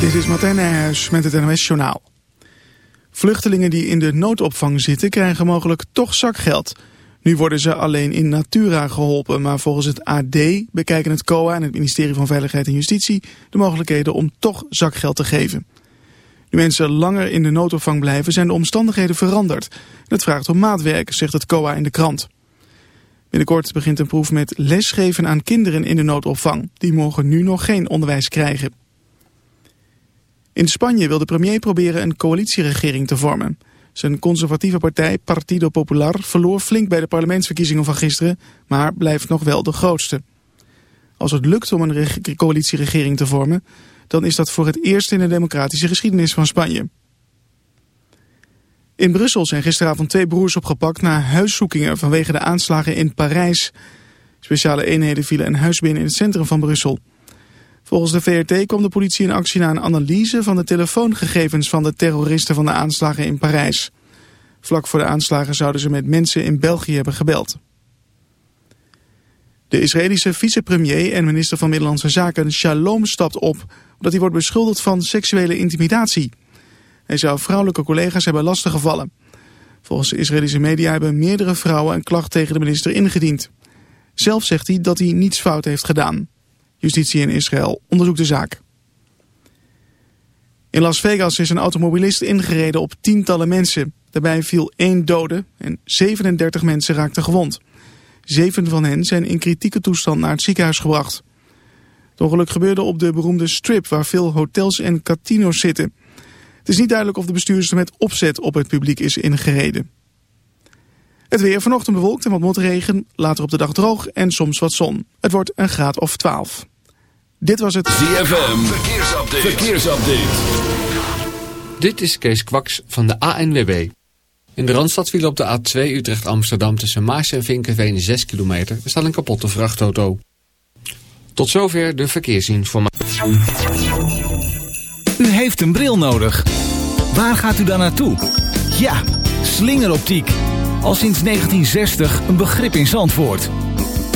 Dit is Martijn Nijhuis met het NOS Journaal. Vluchtelingen die in de noodopvang zitten krijgen mogelijk toch zakgeld. Nu worden ze alleen in natura geholpen, maar volgens het AD bekijken het COA en het ministerie van Veiligheid en Justitie de mogelijkheden om toch zakgeld te geven. Nu mensen langer in de noodopvang blijven zijn de omstandigheden veranderd. Het vraagt om maatwerk, zegt het COA in de krant. Binnenkort begint een proef met lesgeven aan kinderen in de noodopvang. Die mogen nu nog geen onderwijs krijgen. In Spanje wil de premier proberen een coalitieregering te vormen. Zijn conservatieve partij Partido Popular verloor flink bij de parlementsverkiezingen van gisteren, maar blijft nog wel de grootste. Als het lukt om een coalitieregering te vormen, dan is dat voor het eerst in de democratische geschiedenis van Spanje. In Brussel zijn gisteravond twee broers opgepakt na huiszoekingen vanwege de aanslagen in Parijs. Speciale eenheden vielen een huis binnen in het centrum van Brussel. Volgens de VRT kwam de politie in actie na een analyse van de telefoongegevens van de terroristen van de aanslagen in Parijs. Vlak voor de aanslagen zouden ze met mensen in België hebben gebeld. De Israëlische vicepremier en minister van Middellandse Zaken Shalom stapt op... omdat hij wordt beschuldigd van seksuele intimidatie. Hij zou vrouwelijke collega's hebben lastiggevallen. Volgens de Israëlische media hebben meerdere vrouwen een klacht tegen de minister ingediend. Zelf zegt hij dat hij niets fout heeft gedaan. Justitie in Israël onderzoekt de zaak. In Las Vegas is een automobilist ingereden op tientallen mensen. Daarbij viel één dode en 37 mensen raakten gewond. Zeven van hen zijn in kritieke toestand naar het ziekenhuis gebracht. Het ongeluk gebeurde op de beroemde strip waar veel hotels en casino's zitten. Het is niet duidelijk of de bestuurder met opzet op het publiek is ingereden. Het weer vanochtend bewolkt en wat motregen, later op de dag droog en soms wat zon. Het wordt een graad of 12. Dit was het ZFM Verkeersupdate. Verkeersupdate. Dit is Kees Kwaks van de ANWB. In de Randstad viel op de A2 Utrecht-Amsterdam tussen Maas en Vinkenveen 6 kilometer. Er staat een kapotte vrachtauto. Tot zover de verkeersinformatie. U heeft een bril nodig. Waar gaat u dan naartoe? Ja, slingeroptiek. Al sinds 1960 een begrip in Zandvoort.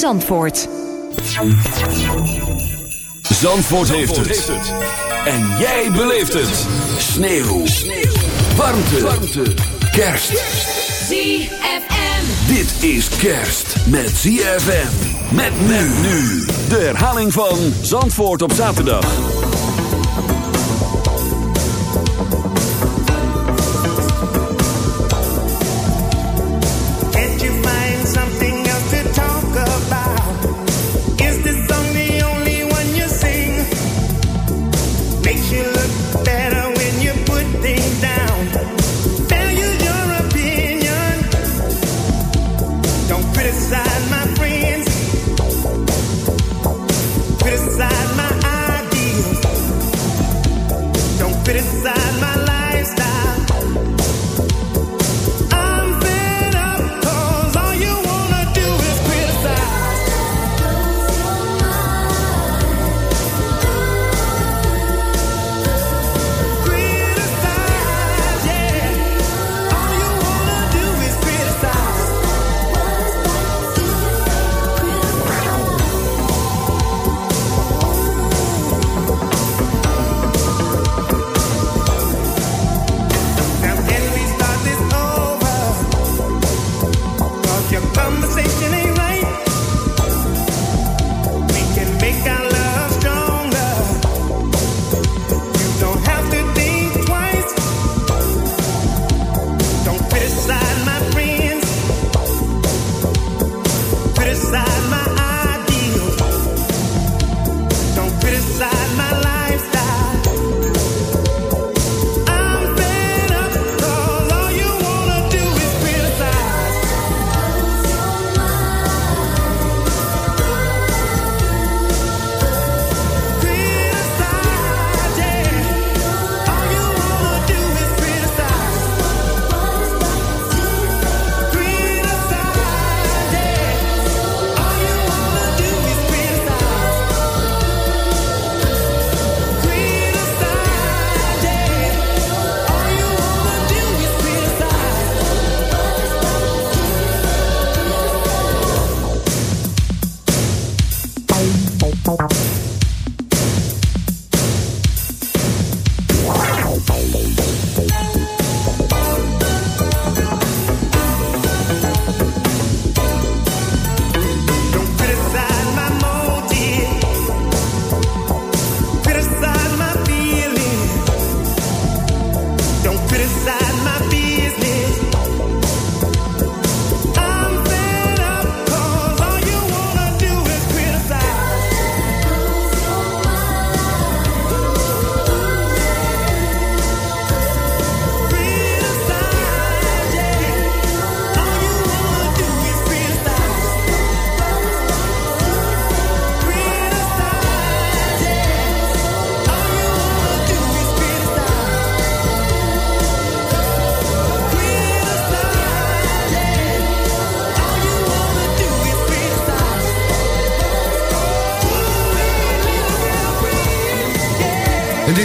Zandvoort. Zandvoort heeft het. En jij beleeft het. Sneeuw. Warmte. Warmte. Kerst. ZFM. Dit is kerst met ZFM. Met men nu. De herhaling van Zandvoort op zaterdag.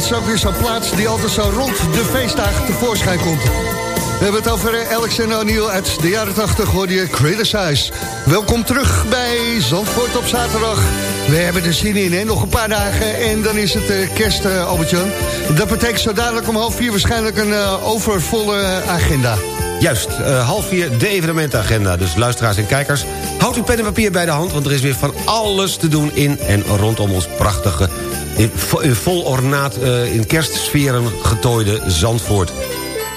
Is ook weer zo'n plaats die altijd zo rond de feestdagen tevoorschijn komt. We hebben het over eh, Alex en O'Neill uit de jaren 80, hoorde je Criticize. Welkom terug bij Zandvoort op zaterdag. We hebben er zin in, hè? nog een paar dagen en dan is het eh, kerst, eh, Albert-Jan. Dat betekent zo dadelijk om half vier waarschijnlijk een overvolle agenda. Juist, half vier de evenementenagenda. Dus luisteraars en kijkers, houd uw pen en papier bij de hand... want er is weer van alles te doen in en rondom ons prachtige... in, vo- in vol ornaat eh, in kerstsferen getooide Zandvoort.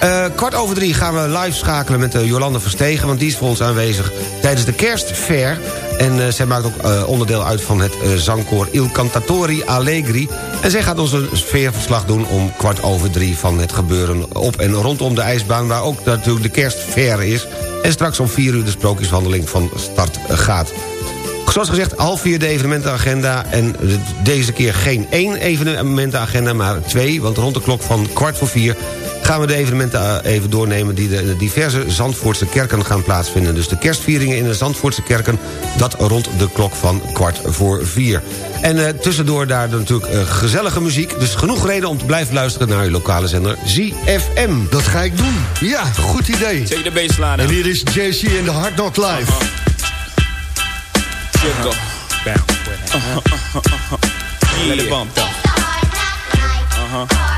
Eh, kwart over drie gaan we live schakelen met uh, Jolande Verstegen... want die is voor ons aanwezig tijdens de kerstfair. En eh, zij maakt ook eh, onderdeel uit van het eh, zangkoor Il Cantatori Allegri. En zij gaat ons een sfeerverslag doen om kwart over drie... van het gebeuren op en rondom de ijsbaan... waar ook natuurlijk de kerstfair is. En straks om vier uur de sprookjeswandeling van start eh, gaat. Zoals gezegd, half vier de evenementenagenda. En deze keer geen één evenementenagenda, maar twee. Want rond de klok van kwart voor vier gaan we de evenementen eh, even doornemen... die de diverse Zandvoortse kerken gaan plaatsvinden. Dus de kerstvieringen in de Zandvoortse kerken... dat rond de klok van kwart voor vier. En eh, tussendoor daar natuurlijk eh, gezellige muziek. Dus genoeg reden om te blijven luisteren naar uw lokale zender ZFM. Dat ga ik doen. Ja, goed idee. Take the baseline En hier is JC in de Hard Knock Live. Bounce. Uh-huh, uh-huh, uh-huh. Let it bump though. Uh-huh.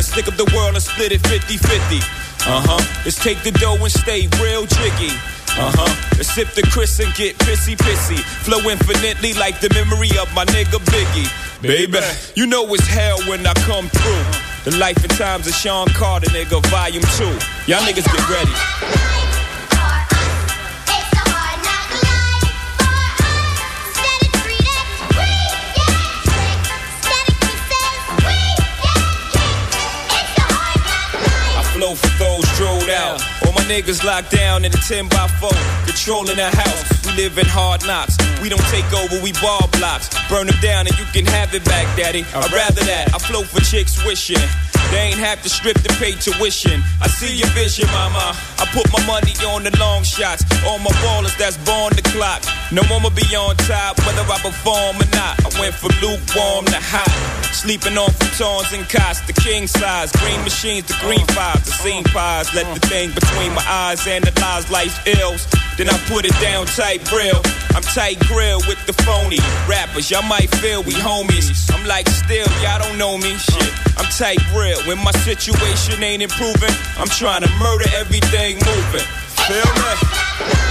stick up the world and split it 50 50. Uh huh. Let's take the dough and stay real jiggy. Uh huh. Let's sip the Chris and get pissy pissy. Flow infinitely like the memory of my nigga Biggie. Baby, you know it's hell when I come through. The life and times of Sean Carter, nigga, volume two. Y'all niggas get ready. For those strolled out. All my niggas locked down in a 10 by 4, controlling the house. We live in hard knocks. We don't take over, we ball blocks. Burn them down and you can have it back, daddy. I'd rather that. I flow for chicks wishing. They ain't have to strip to pay tuition. I see your vision, mama. I put my money on the long shots. All my ballers that's born the clock. No one will be on top, whether I perform or not. I went from lukewarm to hot. Sleeping on futons and cots, the king size. Green machines, the green fives, the scene pies. Let the thing between my eyes analyze life's ills. Then I put it down tight real. I'm tight grill with the phony rappers. Y'all might feel we homies. I'm like still, y'all don't know me. Shit, I'm tight real. When my situation ain't improving, I'm trying to murder everything moving. Feel me?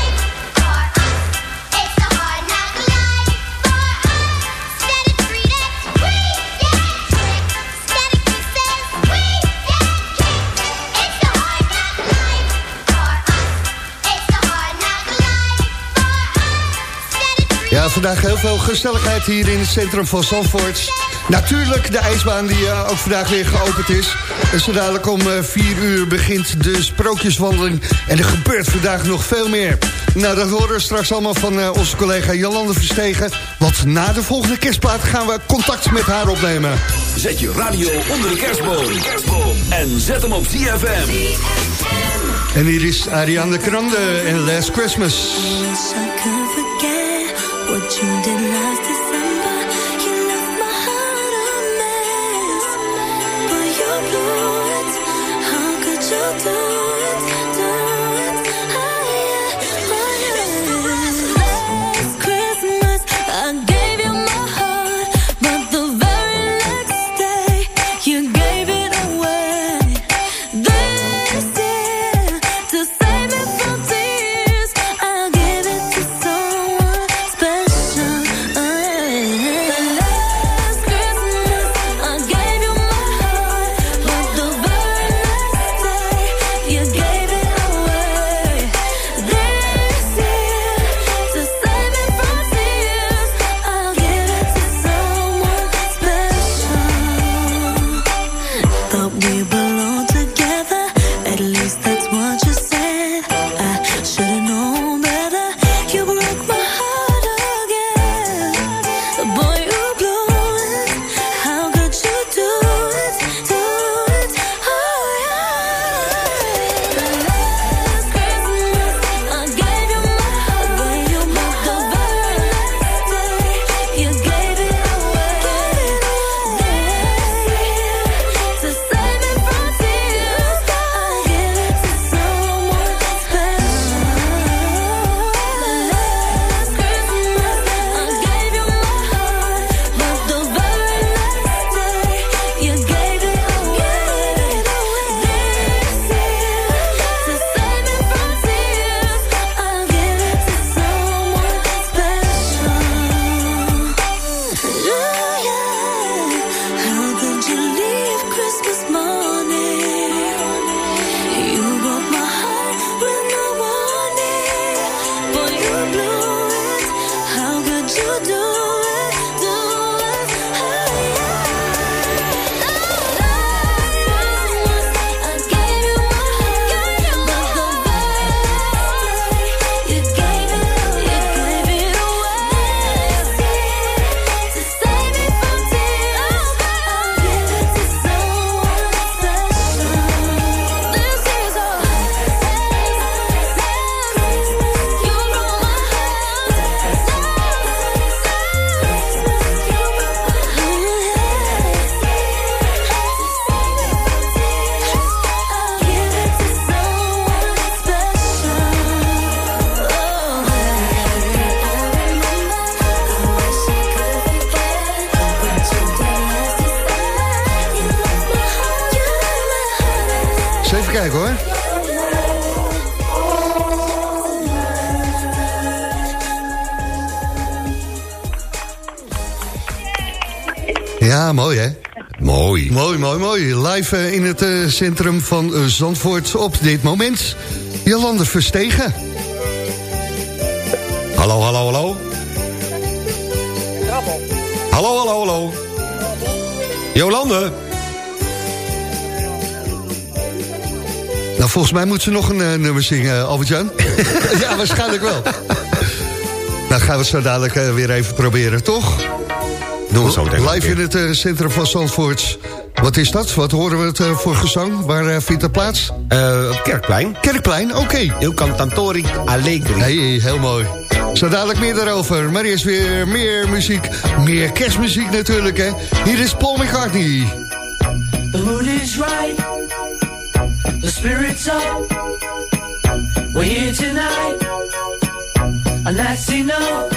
Vandaag heel veel gezelligheid hier in het centrum van Zandvoort. Natuurlijk de ijsbaan die eh, ook vandaag weer geopend is. En zo dadelijk om 4 uur begint de sprookjeswandeling. En er gebeurt vandaag nog veel meer. Nou, dat horen we straks allemaal van eh, onze collega Jolande Verstegen. Want na de volgende kerstplaat gaan we contact met haar opnemen. Zet je radio onder de kerstboom. En zet hem op ZFM. En hier is Ariane Grande en Last Christmas. You did last Live eh, in het eh, centrum van eh, Zandvoort op dit moment. Jolande Verstegen. Hallo, hallo, hallo. Hallo, hallo, hallo. Jolande. Nou, volgens mij moet ze nog een nummer zingen, Albert-Jan. ja, waarschijnlijk wel. nou, gaan we het zo dadelijk weer even proberen, toch? Doen we zo denk ik Live in het centrum van Zandvoort. Wat is dat? Wat horen we het eh, voor gezang? Waar eh, vindt dat plaats? Eh, Kerkplein. Kerkplein, oké. Il Cantatori Allegri. Hey, heel mooi. Zo dadelijk meer daarover. Maar eerst weer meer muziek. Meer kerstmuziek natuurlijk, hè. Hier is Paul McCartney. The mood is right. The spirit's up. We're here tonight. And that's enough.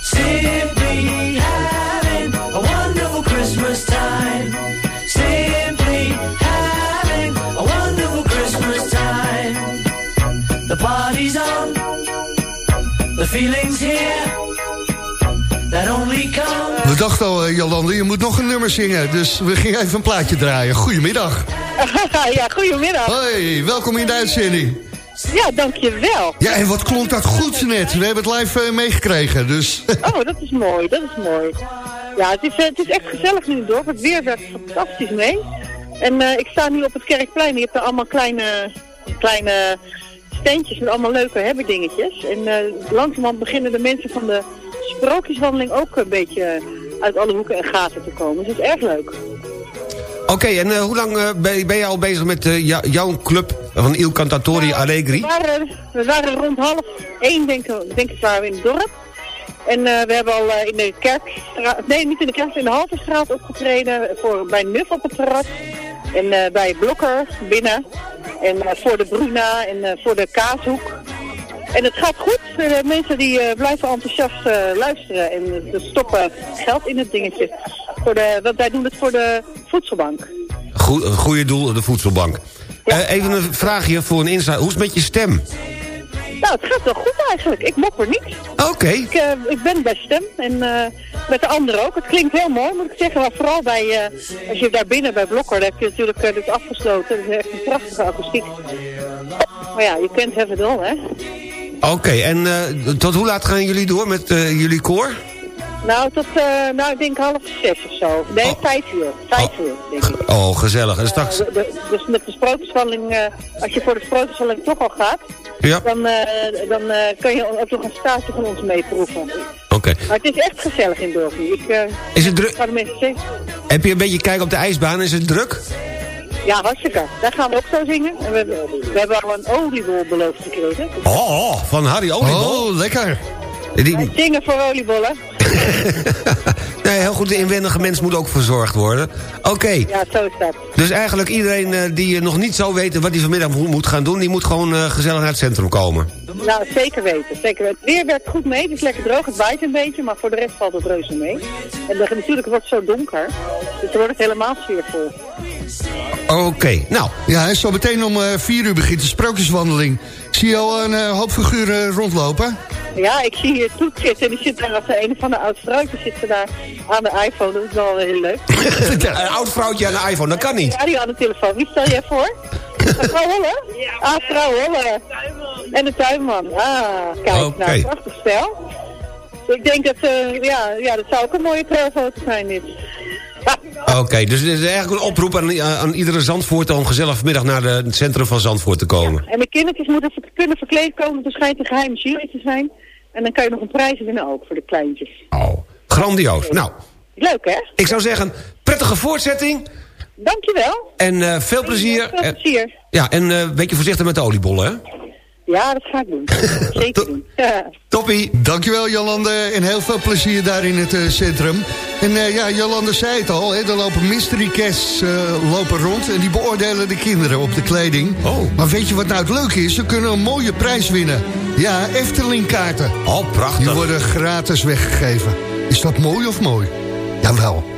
Simply having a wonderful Christmas time. We dachten al, eh, Jolande, je moet nog een nummer zingen. Dus we gingen even een plaatje draaien. Goedemiddag. ja, goedemiddag. Hoi, welkom in de uitzending. Ja, dankjewel. Ja, en wat klonk dat goed net. We hebben het live eh, meegekregen, dus... Oh, dat is mooi, dat is mooi. Ja, het is, eh, het is echt gezellig nu in het dorp. Het weer werkt fantastisch mee. En eh, ik sta nu op het Kerkplein. Je hebt er allemaal kleine, kleine steentjes met allemaal leuke hebberdingetjes. En eh langzamerhand beginnen de mensen van de sprookjeswandeling ook een beetje uit alle hoeken en gaten te komen. Dus het is erg leuk. Oké, en eh, hoe lang eh, ben, ben je al bezig met eh, jou- jouw club van Il Cantatori Allegri? We waren, we waren rond half één, denk, ik- denk ik, waren we in het dorp. En eh, we hebben al eh, in de kerkstraat, nee niet in de kerk, in de Halterstraat opgetreden. Voor, bij Nuf op het terras. En eh, bij Blokker binnen. En eh, voor de Bruna en eh, voor de Kaashoek. En het gaat goed. De mensen die blijven enthousiast luisteren. En er stoppen geld in het dingetje. Voor de, want wij doen het voor de voedselbank. Goed, goede doel, de voedselbank. Even een vraagje voor een insight. Hoe is het met je stem? Nou, het gaat wel goed eigenlijk. Ik mopper niet. Oké. Ik, eh, ik ben bij stem en eh, met de anderen ook. Het klinkt heel mooi, moet ik zeggen. Maar vooral bij, eh, als je daar binnen bij Blokker, daar heb je natuurlijk dit afgesloten. Dat is echt een prachtige akoestiek. Maar ja, je kent het wel, hè. Oké, en tot hoe laat gaan jullie door met jullie koor? Nou, tot, eh, nou, ik denk half zes of zo. Nee, vijf uur. Vijf uur, denk ik. Oh, gezellig. En straks... De- de- dus met de sprookjeswandeling, eh, als je voor de sprookjeswandeling toch al gaat, Ja. dan, eh, dan eh, kan je ook nog een staartje van ons meeproeven. Oké. Maar het is echt gezellig in het dorp nu. Ik, eh, Is het druk? ik ga de mensen zeggen. Heb je een beetje kijk op de ijsbaan? Is het druk? Ja, hartstikke. Daar gaan we ook zo zingen. En we, we hebben al een oliebol beloofd gekregen. Oh, van Harry Oliebol. Oh, lekker. Die, Zingen voor oliebollen. nee, heel goed, de inwendige mens moet ook verzorgd worden. Oké, Ja, zo is dat. dus eigenlijk iedereen eh, die eh, nog niet zou weten wat hij vanmiddag mo- moet gaan doen... die moet gewoon eh, gezellig naar het centrum komen. Nou, zeker weten. Zeker weten. Het weer werkt goed mee. Het is lekker droog. Het waait een beetje, maar voor de rest valt het reuze mee. En dan, natuurlijk wordt het zo donker. Dus dan wordt het helemaal sfeervol. Oké, nou, Ja, en zo meteen om eh, vier uur begint de sprookjeswandeling. Zie je al een eh, hoop figuren rondlopen? Ja, ik zie hier Toet zitten. En die zit daar als een van de oud vrouwtjes zit ze daar aan de iPhone. Dat is wel heel leuk. een oud vrouwtje aan de iPhone, dat kan niet. Ja, die aan de telefoon. Wie stel jij voor? Mevrouw Holle? Ah, vrouw Holle. En de tuinman. Ah, kijk, nou, prachtig stel. Ik denk dat, eh, ja, ja, dat zou ook een mooie trouwfoto zijn dit. Oké, dus het is eigenlijk een oproep aan, aan iedere Zandvoort... om gezellig vanmiddag naar de, het centrum van Zandvoort te komen. En mijn kindertjes moeten kunnen verkleed komen, er schijnt een geheime jury te zijn. En dan kan je nog een prijs winnen ook voor de kleintjes. Oh, grandioos. Nou, Leuk, hè? ik zou zeggen, prettige voortzetting... Dankjewel. En eh, veel plezier. Veel plezier. Ja, en eh beetje voorzichtig met de oliebollen, hè? Ja, dat ga ik doen. Zeker doen. Ja. Toppie. Dankjewel Jolande en heel veel plezier daar in het eh, centrum. En eh, ja, Jolande zei het al, hè, er lopen mystery cats eh, lopen rond... en die beoordelen de kinderen op de kleding. Oh. Maar weet je wat nou het leuke is? Ze kunnen een mooie prijs winnen. Ja, Efteling kaarten. Oh, prachtig. Die worden gratis weggegeven. Is dat mooi of mooi? Jawel.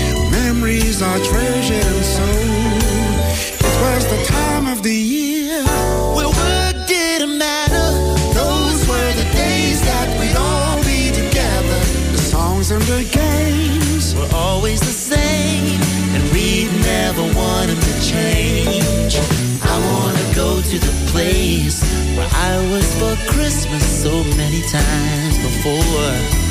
Memories are treasured and so. It was the time of the year Where work didn't matter, Those were the days that we'd all be together. The songs and the games were always the same, and we'd never want 'em to change. I wanna go to the place where I was for Christmas so many times before.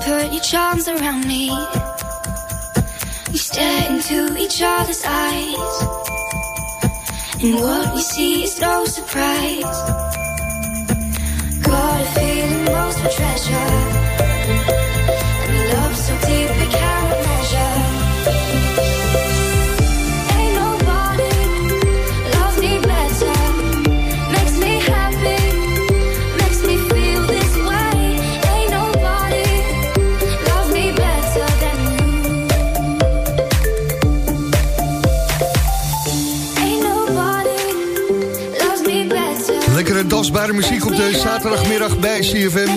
Put your charms around me. We stare into each other's eyes. And what we see is no surprise. Got a feeling most for treasure. And love so deep we cannot Muziek op de zaterdagmiddag bij CFM.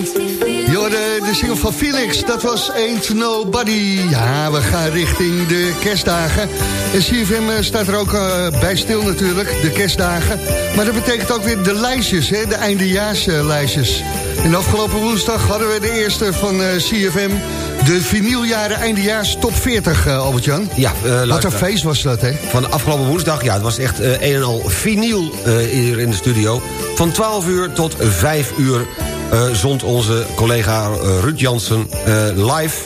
Je hoorde de single van Felix, dat was Ain't Nobody. Ja, we gaan richting de kerstdagen. En CFM eh, staat er ook eh, bij stil natuurlijk, de kerstdagen. Maar dat betekent ook weer de lijstjes, hè, de eindejaarslijstjes. En afgelopen woensdag hadden we de eerste van eh, CFM... de vinyljaren eindejaars top 40, eh, Albert-Jan. Ja, eh, Wat een feest was dat, hè? Van afgelopen woensdag, ja, het was echt een en al vinyl hier in de studio. Van 12 uur tot 5 uur zond onze collega Ruud Jansen live...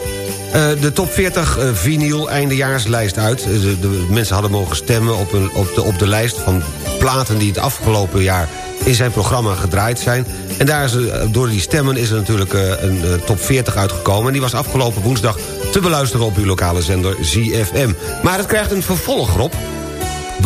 de top 40 eh, vinyl eindejaarslijst uit. De, de mensen hadden mogen stemmen op, een, op, de, op de lijst van platen... die het afgelopen jaar in zijn programma gedraaid zijn. En daar is, eh, door die stemmen is er natuurlijk eh, een eh, top 40 uitgekomen. En die was afgelopen woensdag te beluisteren op uw lokale zender ZFM. Maar het krijgt een vervolg, Rob.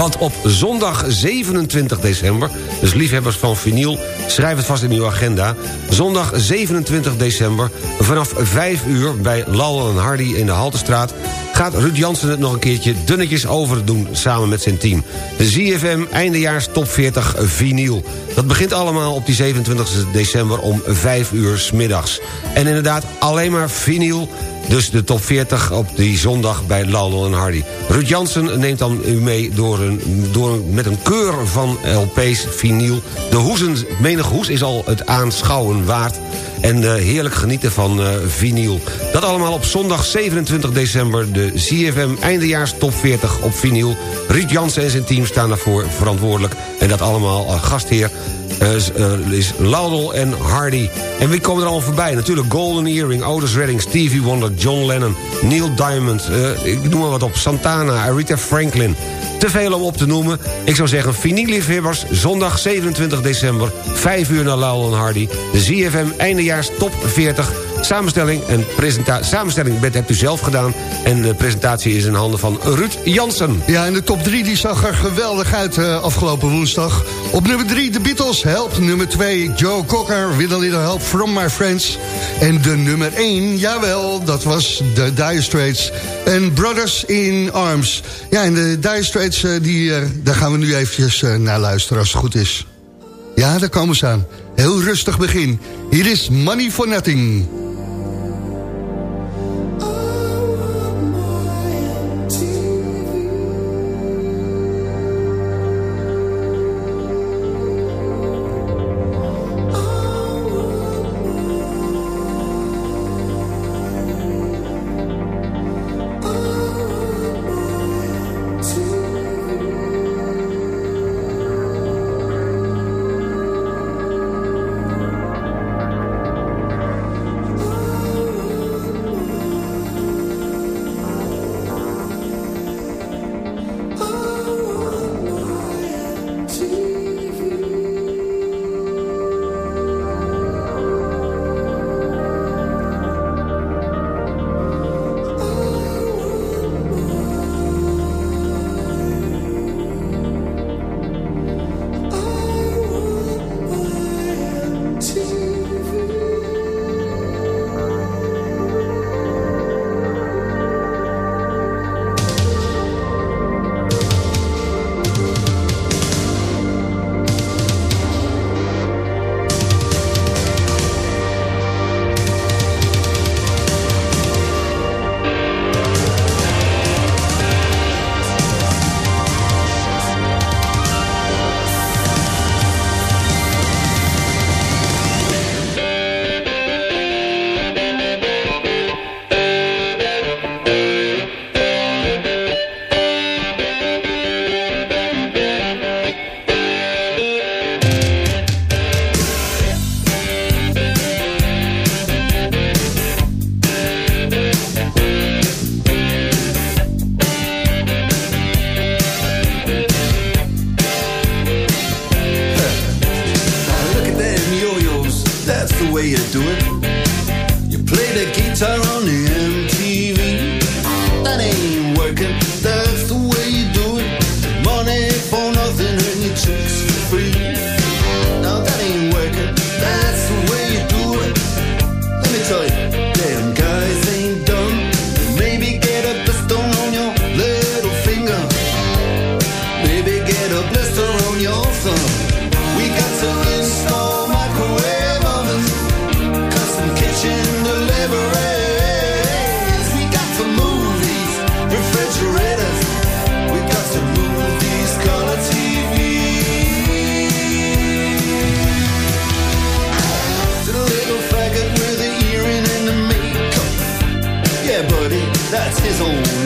Want op zondag 27 december, dus liefhebbers van vinyl... schrijf het vast in uw agenda. Zondag 27 december, vanaf 5 uur bij Lal en Hardy in de Haltestraat... gaat Ruud Jansen het nog een keertje dunnetjes over doen samen met zijn team. De ZFM eindejaars top 40 vinyl. Dat begint allemaal op die 27 december om 5 uur smiddags. En inderdaad alleen maar vinyl... Dus de top 40 op die zondag bij Laudel en Hardy. Ruud Jansen neemt dan u mee door een, door met een keur van LP's, vinyl. De hoezen, menig hoes is al het aanschouwen waard. En eh, heerlijk genieten van eh vinyl. Dat allemaal op zondag 27 december. De CFM eindejaars top 40 op vinyl. Ruud Jansen en zijn team staan daarvoor verantwoordelijk. En dat allemaal eh, gastheer eh, is, eh, is Laudel en Hardy. En wie komen er allemaal voorbij? Natuurlijk Golden Earring, Otis Redding, Stevie Wonder, John Lennon... Neil Diamond, eh, ik noem maar wat op, Santana, Aretha Franklin. Te veel om op te noemen. Ik zou zeggen, vinyliefhebbers, zondag 27 december... 5 uur naar Laudel en Hardy. De ZFM eindejaars top 40... Samenstelling en. Samenstelling bent- hebt u zelf gedaan. En de presentatie is in handen van Ruud Jansen. Ja, en de top 3 die zag er geweldig uit eh, afgelopen woensdag. Op nummer 3 de Beatles, Help. Nummer 2 Joe Cocker, With a Little Help From My Friends. En de nummer 1, jawel, dat was de Dire Straits. En Brothers in Arms. Ja, en de Dire Straits, eh, die, eh, daar gaan we nu eventjes naar luisteren als het goed is. Ja, daar komen ze aan. Heel rustig begin. Hier is Money for Nothing. a blister on your thumb. We got install microwave ovens, custom kitchen deliveries. We got movies, refrigerators. We got color TVs. The little faggot with the earring and the makeup. Yeah, buddy, that's his own.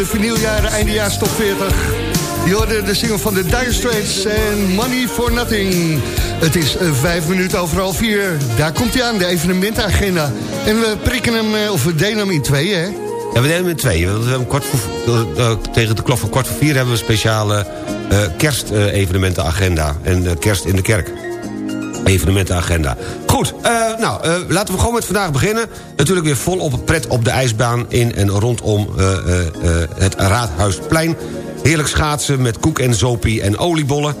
de vinyljaren eindejaars top 40. Je hoorde de single van de Dire Straits en Money for Nothing. Het is eh, vijf minuten over half vier. Daar komt hij aan, de evenementenagenda. En we prikken hem, eh, of we delen hem in twee, hè? Ja, we delen hem in twee. We hebben kwart voor, tegen de klok van kwart voor vier hebben we een speciale uh, kerstevenementenagenda. En kerst in de kerk evenementenagenda. Goed, eh, nou, eh, laten we gewoon met vandaag beginnen. Natuurlijk weer volop pret op de ijsbaan in en rondom eh, het Raadhuisplein. Heerlijk schaatsen met koek en zopie en oliebollen.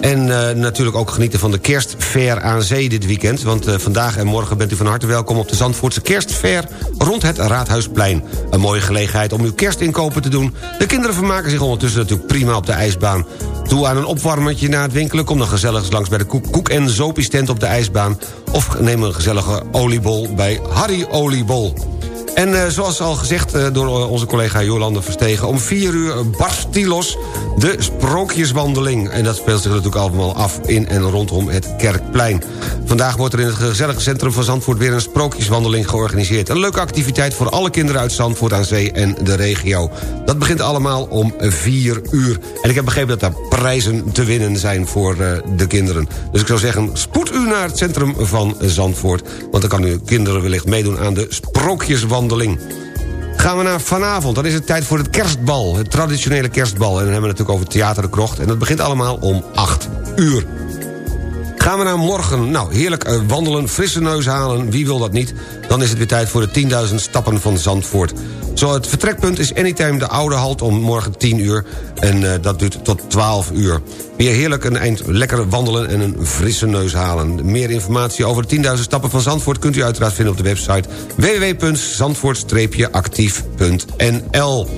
En natuurlijk ook genieten van de kerstfair aan zee dit weekend. Want vandaag en morgen bent u van harte welkom op de Zandvoortse kerstfair... rond het Raadhuisplein. Een mooie gelegenheid om uw kerstinkopen te doen. De kinderen vermaken zich ondertussen natuurlijk prima op de ijsbaan. Toe aan een opwarmertje na het winkelen... kom dan gezellig langs bij de koek, koek en zopie tent op de ijsbaan... of neem een gezellige oliebol bij Harry Oliebol. En uh, zoals al gezegd uh, door onze collega Jolande Verstegen... om 4 uur barst die los de Sprookjeswandeling. En dat speelt zich natuurlijk allemaal af in en rondom het Kerkplein. Vandaag wordt er in het gezellige centrum van Zandvoort... weer een Sprookjeswandeling georganiseerd. Een leuke activiteit voor alle kinderen uit Zandvoort aan Zee en de regio. Dat begint allemaal om 4 uur. En ik heb begrepen dat daar prijzen te winnen zijn voor de kinderen. Dus ik zou zeggen, spoed u naar het centrum van Zandvoort. Want dan kan uw kinderen wellicht meedoen aan de Sprookjeswandeling Gaan we naar vanavond, dan is het tijd voor het kerstbal. Het traditionele kerstbal. En dan hebben we het natuurlijk over Theater de Krocht. En dat begint allemaal om 8 uur. Gaan we naar morgen. Nou, heerlijk uh, wandelen, frisse neus halen. Wie wil dat niet? Dan is het weer tijd voor de 10.000 stappen van Zandvoort. Zo, het vertrekpunt is anytime de oude halt om morgen 10 uur. En uh, dat duurt tot 12 uur. Weer heerlijk een eind lekker wandelen en een frisse neus halen. Meer informatie over de 10.000 stappen van Zandvoort... kunt u uiteraard vinden op de website www.zandvoort-actief.nl.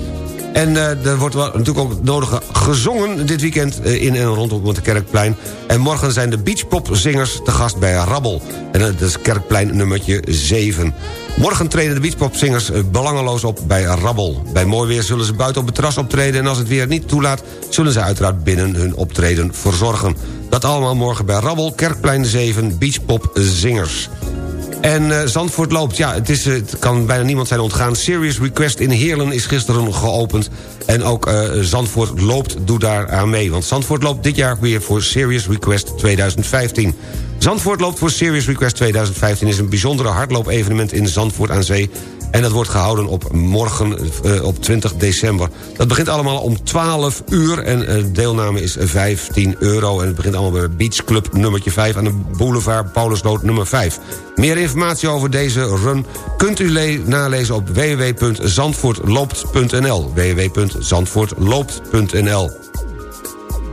En uh, er wordt natuurlijk ook nodige gezongen dit weekend... Uh, in en rondom het Kerkplein. En morgen zijn de beachpopzingers te gast bij Rabbel. En dat is Kerkplein nummertje 7. Morgen treden de beachpopzingers uh, belangeloos op bij Rabbel. Bij mooi weer zullen ze buiten op het terras optreden... en als het weer niet toelaat... zullen ze uiteraard binnen hun optreden verzorgen. Dat allemaal morgen bij Rabbel, Kerkplein 7, beachpopzingers. En uh, Zandvoort loopt, ja, het, is, uh, het kan bijna niemand zijn ontgaan. Serious Request in Heerlen is gisteren geopend. En ook Zandvoort loopt, doe daar aan mee. Want Zandvoort loopt dit jaar weer voor Serious Request 2015. Zandvoort loopt voor Serious Request 2015... is een bijzondere hardloop-evenement in Zandvoort aan Zee... En dat wordt gehouden op morgen uh, op 20 december. Dat begint allemaal om 12 uur en uh, deelname is 15 euro. En het begint allemaal bij Beach Club nummertje 5... aan de boulevard Paulusloot nummer 5. Meer informatie over deze run kunt u nalezen op www.zandvoortloopt.nl www.zandvoortloopt.nl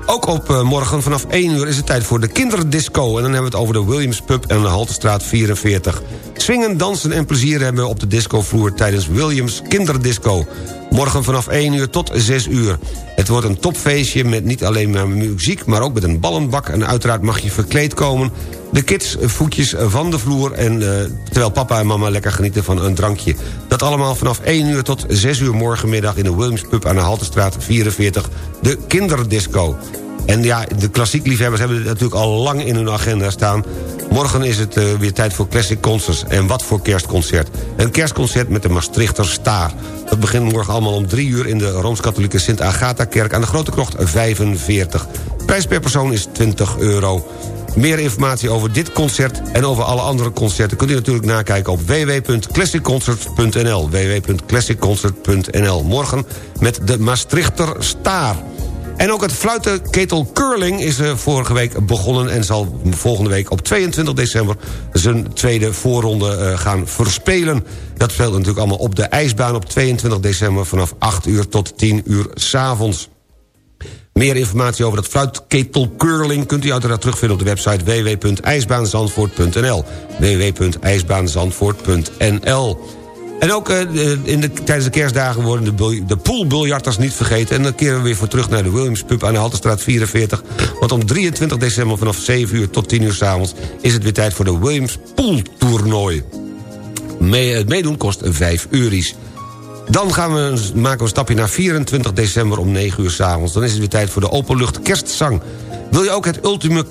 ook op uh, morgen vanaf 1 uur is het tijd voor de kinderdisco. En dan hebben we het over de Williams Pub en de Haltestraat 44. Swingen, dansen en plezier hebben we op de discovloer tijdens Williams Kinderdisco. Morgen vanaf 1 uur tot 6 uur. Het wordt een topfeestje met niet alleen maar muziek... maar ook met een ballenbak en uiteraard mag je verkleed komen. De kids voetjes van de vloer... En, uh, terwijl papa en mama lekker genieten van een drankje. Dat allemaal vanaf 1 uur tot 6 uur morgenmiddag... in de Williams Pub aan de Haltestraat 44, de Kinderdisco. En ja, de klassiek liefhebbers hebben dit natuurlijk al lang in hun agenda staan. Morgen is het uh, weer tijd voor Classic Concerts. En wat voor kerstconcert? Een kerstconcert met de Maastrichter Staar. Dat begint morgen allemaal om drie uur in de Rooms-Katholieke Sint-Agatha-kerk... aan de Grote Krocht 45. Prijs per persoon is 20 euro. Meer informatie over dit concert en over alle andere concerten... kunt u natuurlijk nakijken op www.classicconcert.nl www.classicconcert.nl Morgen met de Maastrichter Staar. En ook het fluitenketel curling is uh, vorige week begonnen... en zal volgende week op 22 december zijn tweede voorronde uh, gaan verspelen. Dat speelt natuurlijk allemaal op de ijsbaan op 22 december... vanaf 8 uur tot 10 uur s'avonds. Meer informatie over dat fluitketel curling... kunt u uiteraard terugvinden op de website www.ijsbaanzandvoort.nl www.ijsbaanzandvoort.nl en ook uh, in de, tijdens de kerstdagen worden de, de poolbiljarters niet vergeten. En dan keren we weer voor terug naar de Williams Pub aan de Haltestraat 44. Want om 23 december vanaf 7 uur tot 10 uur s'avonds... is het weer tijd voor de Williams Pooltoernooi. Mee, het meedoen kost 5 euro's. Dan gaan we, maken we een stapje naar 24 december om 9 uur s'avonds. Dan is het weer tijd voor de openlucht kerstzang. Wil je ook het ultieme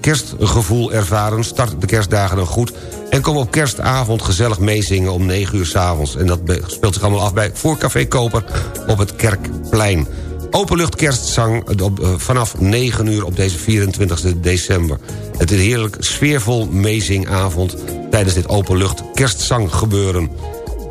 kerstgevoel ervaren? Start de kerstdagen dan goed. En kom op kerstavond gezellig meezingen om 9 uur s'avonds. En dat speelt zich allemaal af bij Voorcafé Koper op het Kerkplein. Openlucht kerstzang vanaf 9 uur op deze 24 december. Het is een heerlijk sfeervol meezingavond... tijdens dit openlucht kerstzang gebeuren.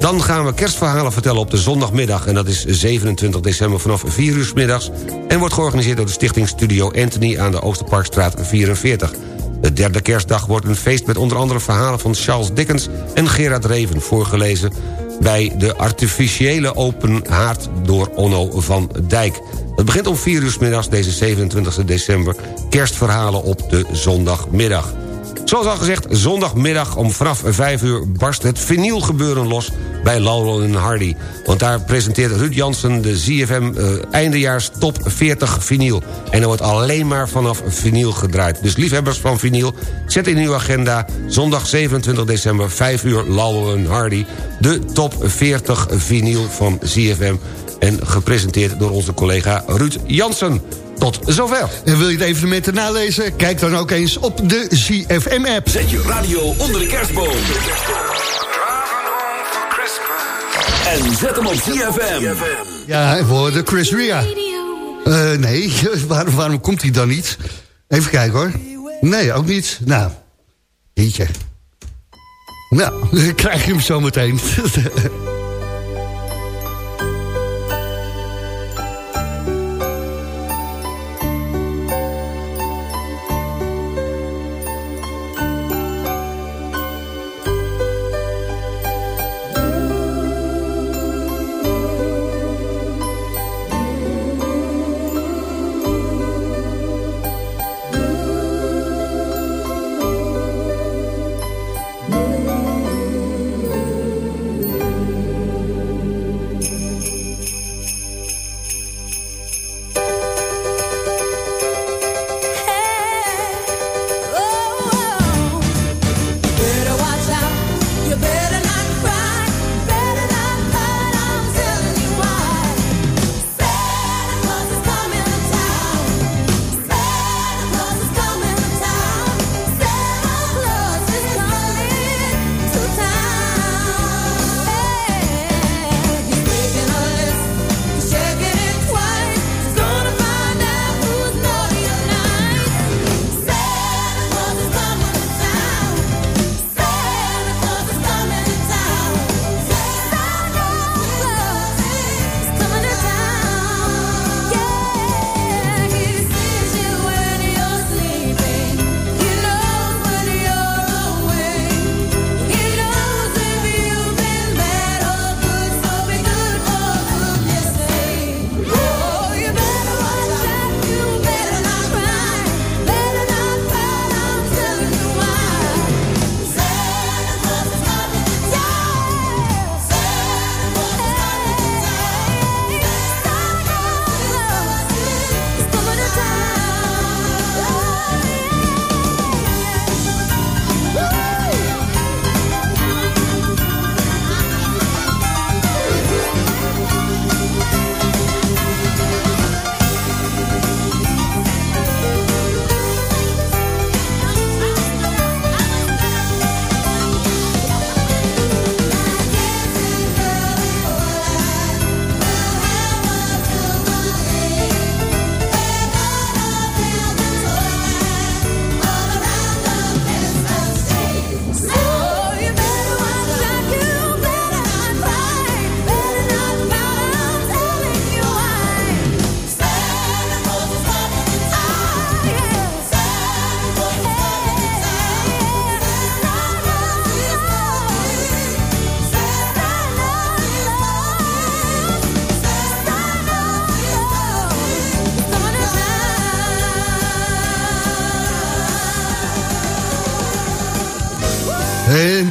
Dan gaan we kerstverhalen vertellen op de zondagmiddag... en dat is 27 december vanaf 4 uur middags... en wordt georganiseerd door de stichting Studio Anthony... aan de Oosterparkstraat 44. De derde kerstdag wordt een feest met onder andere verhalen van Charles Dickens... en Gerard Reven voorgelezen bij de artificiële open haard door Onno van Dijk. Het begint om 4 uur middags deze 27 december. Kerstverhalen op de zondagmiddag. Zoals al gezegd, zondagmiddag om vanaf 5 uur barst het vinylgebeuren los bij Laurel en Hardy. Want daar presenteert Ruud Jansen de ZFM eh, eindejaars top 40 vinyl. En er wordt alleen maar vanaf vinyl gedraaid. Dus liefhebbers van vinyl, zet in uw agenda... zondag 27 december, 5 uur Laurel en Hardy... de top 40 vinyl van ZFM. En gepresenteerd door onze collega Ruud Jansen. Tot zover. En wil je het evenement nalezen? Kijk dan ook eens op de ZFM-app. Zet je radio onder de kerstboom. En zet hem op ZFM. Ja, we hoorden Chris Ria. Eh, nee, waarom, waarom komt hij dan niet? Even kijken hoor. Nee, ook niet. Nou, jeetje. Nou, dan krijg je hem zo meteen.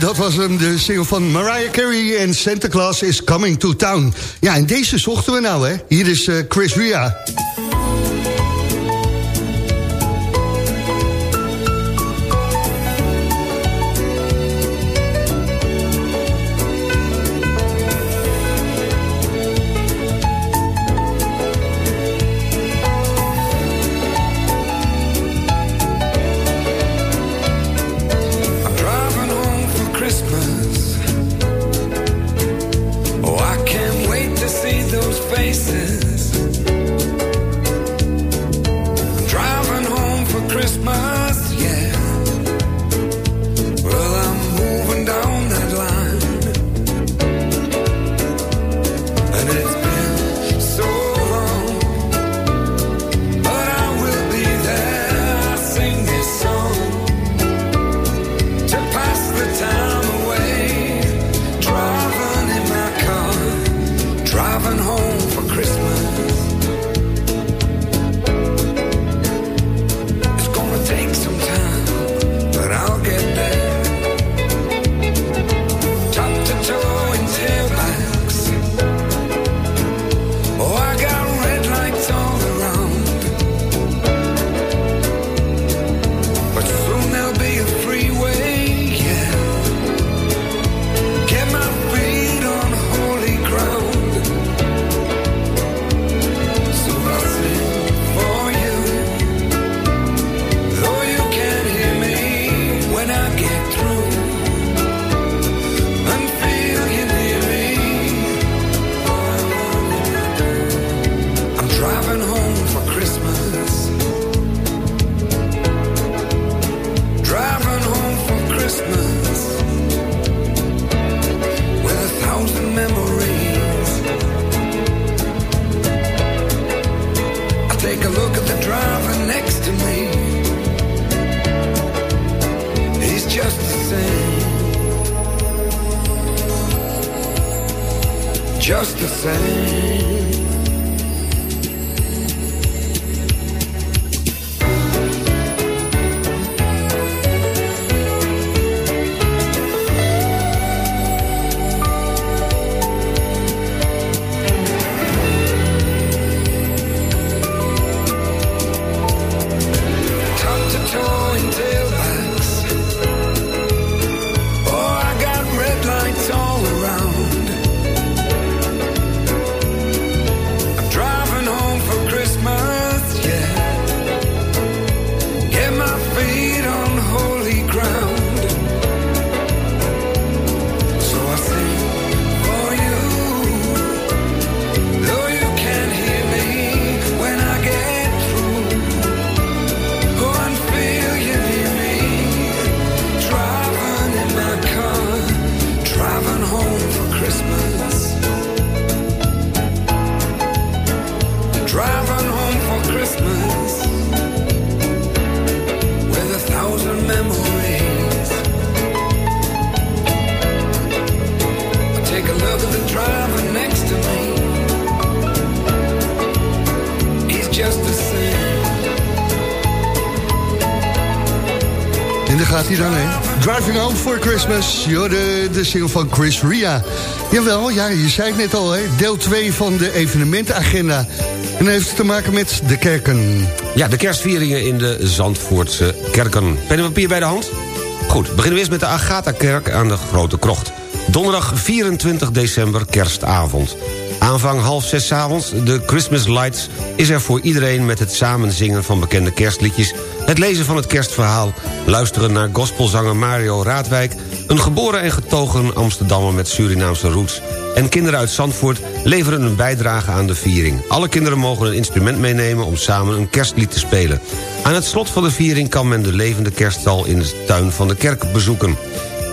dat was hem, de single van Mariah Carey en Santa Claus is Coming to Town. Ja, en deze zochten we nou, hè. Hier is eh, Chris Ria. Hij dan, hè? Driving Home for Christmas. De, de single van Chris Ria. Jawel, ja, je zei het net al, hè? Deel 2 van de evenementenagenda. En dat heeft te maken met de kerken. Ja, de kerstvieringen in de Zandvoortse kerken. Pen en papier bij de hand? Goed, beginnen we eerst met de Agatha-kerk aan de Grote Krocht. Donderdag 24 december, kerstavond. Aanvang half zes avonds, de Christmas Lights... is er voor iedereen met het samenzingen van bekende kerstliedjes... het lezen van het kerstverhaal... luisteren naar gospelzanger Mario Raadwijk... een geboren en getogen Amsterdammer met Surinaamse roots... en kinderen uit Zandvoort leveren een bijdrage aan de viering. Alle kinderen mogen een instrument meenemen om samen een kerstlied te spelen. Aan het slot van de viering kan men de levende kerststal... in de tuin van de kerk bezoeken.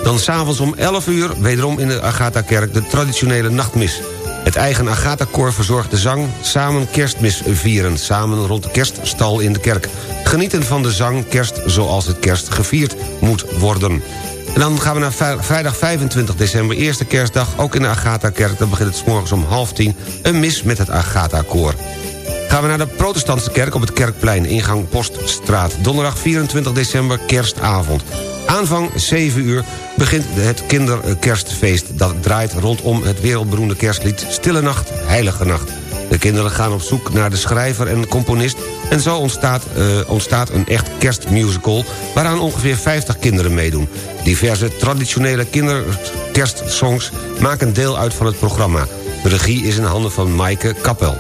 Dan s'avonds om 11 uur, wederom in de Agatha-kerk... de traditionele nachtmis. Het eigen Agatha-koor verzorgt de zang... samen kerstmis vieren, samen rond de kerststal in de kerk. Genieten van de zang kerst zoals het kerst gevierd moet worden. En dan gaan we naar vri- vrijdag 25 december, eerste kerstdag... ook in de Agatha-kerk, dan begint het 's morgens om half tien... een mis met het Agatha-koor. Gaan we naar de protestantse kerk op het Kerkplein, ingang Poststraat. Donderdag 24 december, kerstavond. Aanvang 7 uur begint het kinderkerstfeest. Dat draait rondom het wereldberoemde kerstlied Stille Nacht, Heilige Nacht. De kinderen gaan op zoek naar de schrijver en componist... en zo ontstaat, eh, ontstaat een echt kerstmusical... waaraan ongeveer 50 kinderen meedoen. Diverse traditionele kinderkerstsongs maken deel uit van het programma. De regie is in handen van Maaike Kappel.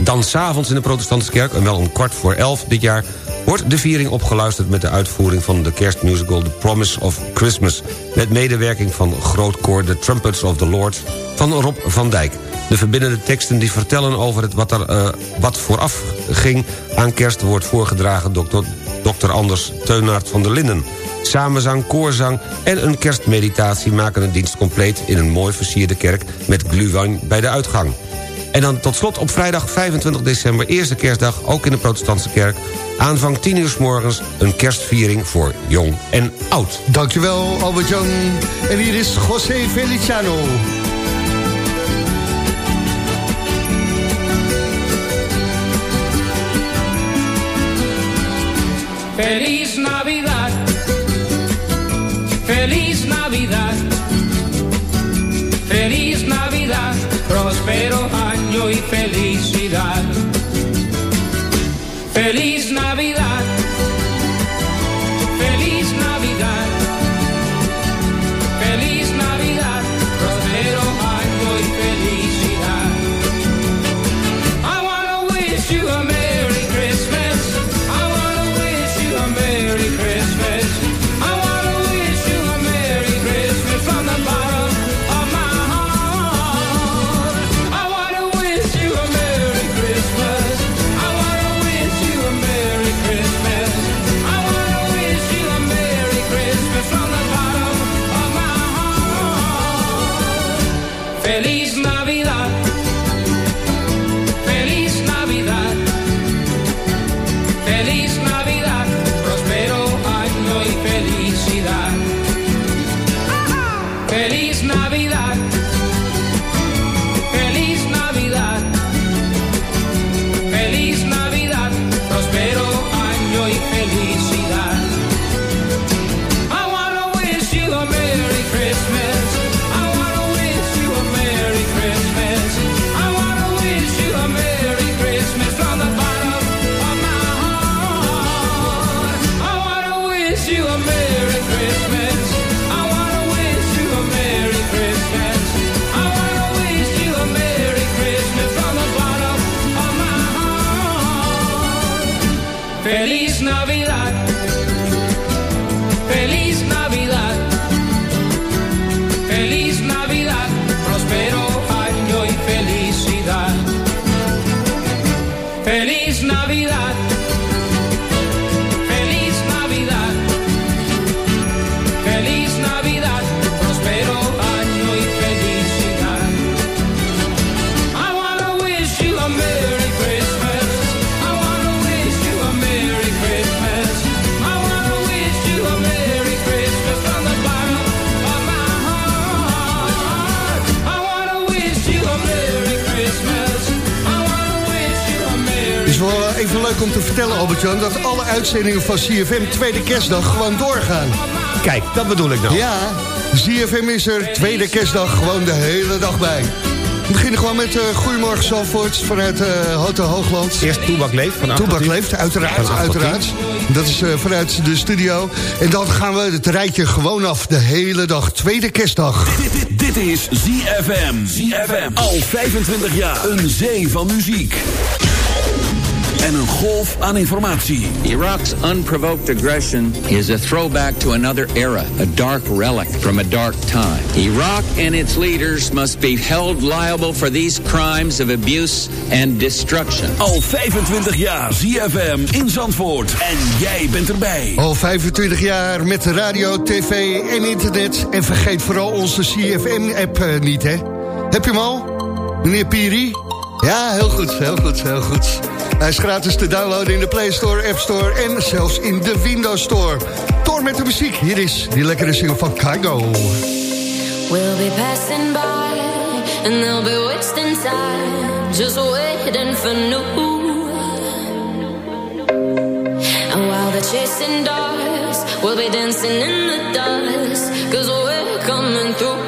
Dan s'avonds in de protestantse kerk, en wel om kwart voor elf dit jaar... wordt de viering opgeluisterd met de uitvoering van de kerstmusical... The Promise of Christmas... met medewerking van grootkoor The Trumpets of the Lord van Rob van Dijk. De verbindende teksten die vertellen over het wat, er, eh, wat vooraf ging aan kerst... wordt voorgedragen door Dr. Anders Teunaert van der Linden. Samenzang, koorzang en een kerstmeditatie maken een dienst compleet... in een mooi versierde kerk met glühwein bij de uitgang. En dan tot slot op vrijdag 25 december, eerste kerstdag... ook in de protestantse kerk. Aanvang 10 uur s morgens, een kerstviering voor jong en oud. Dankjewel, Albert-Jan. En hier is José Feliciano. Feliz Navidad, feliz Navidad, próspero año y felicidad. Feliz Navidad, vertellen, Albert-Jan... dat alle uitzendingen van CFM tweede kerstdag gewoon doorgaan. Kijk, dat bedoel ik nou. Ja, CFM is er tweede kerstdag gewoon de hele dag bij. We beginnen gewoon met uh, Goedemorgen Zalvoort vanuit uh, Hotel Hoogland. Eerst Toebak Leeft van 8 Toebak tot 10. Leeft, uiteraard, Van 8 tot uiteraard. Dat is uh, vanuit de studio. En dan gaan we het rijtje gewoon af de hele dag. Tweede kerstdag. Dit, dit is ZFM. ZFM. Al 25 jaar. Een zee van muziek. En een golf aan informatie. Iraq's unprovoked aggression is a throwback to another era, a dark relic from a dark time. Iraq and its leaders must be held liable for these crimes of abuse and destruction. Al 25 jaar ZFM in Zandvoort. En jij bent erbij. Al 25 jaar met radio, tv en internet. En vergeet vooral onze CFM-app uh, niet, hè? Heb je hem al? Meneer Piri? Ja, heel goed, heel goed, heel goed. Hij is gratis te downloaden in de Play Store, App Store en zelfs in de Windows Store. Door met de muziek. Hier is die lekkere single van Kygo. We'll be passing by and they'll be wasting time just waiting for new. And while they're chasing dogs, we'll be dancing in the dust cause we're coming through.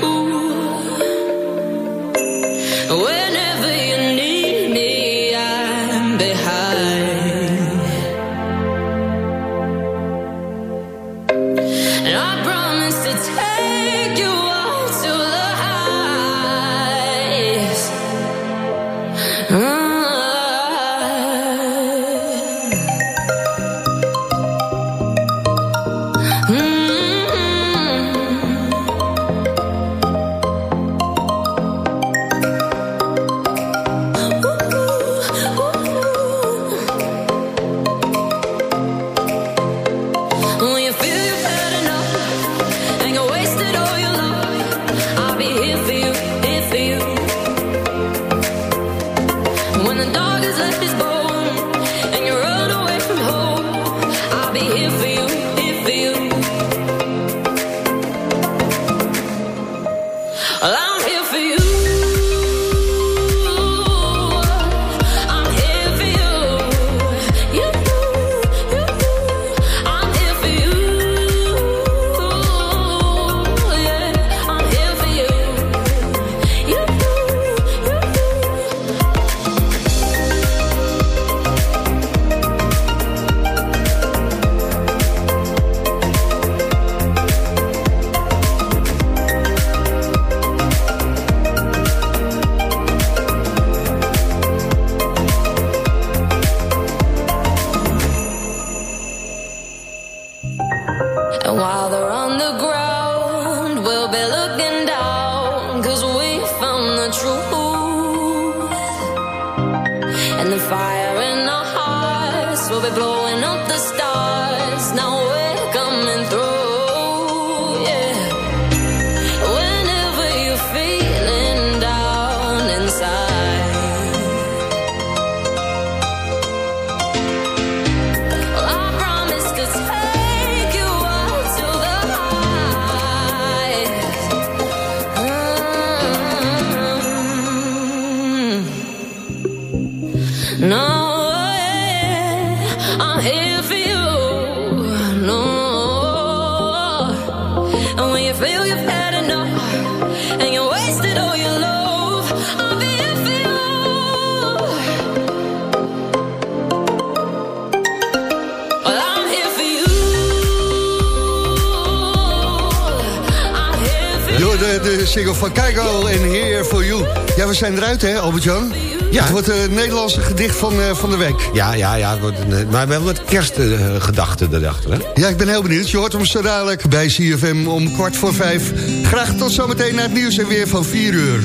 Zijn eruit, hè, Albert-Jan? Ja. Het wordt het Nederlandse gedicht van, uh, van de week. Ja, ja, ja. het wordt een, maar wel met kerstgedachten erachter, hè? Ja, ik ben heel benieuwd. Je hoort hem zo dadelijk bij CFM om kwart voor vijf. Graag tot zometeen naar het nieuws en weer van 4 uur.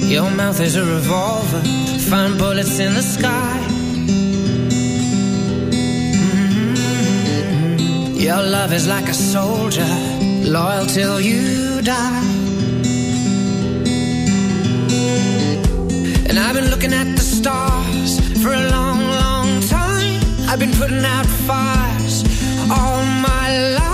Your mouth is a revolver, find bullets in the sky. Mhm. Your love is like a soldier, loyal till you die. I've been looking at the stars for a long, long time. I've been putting out fires all my life.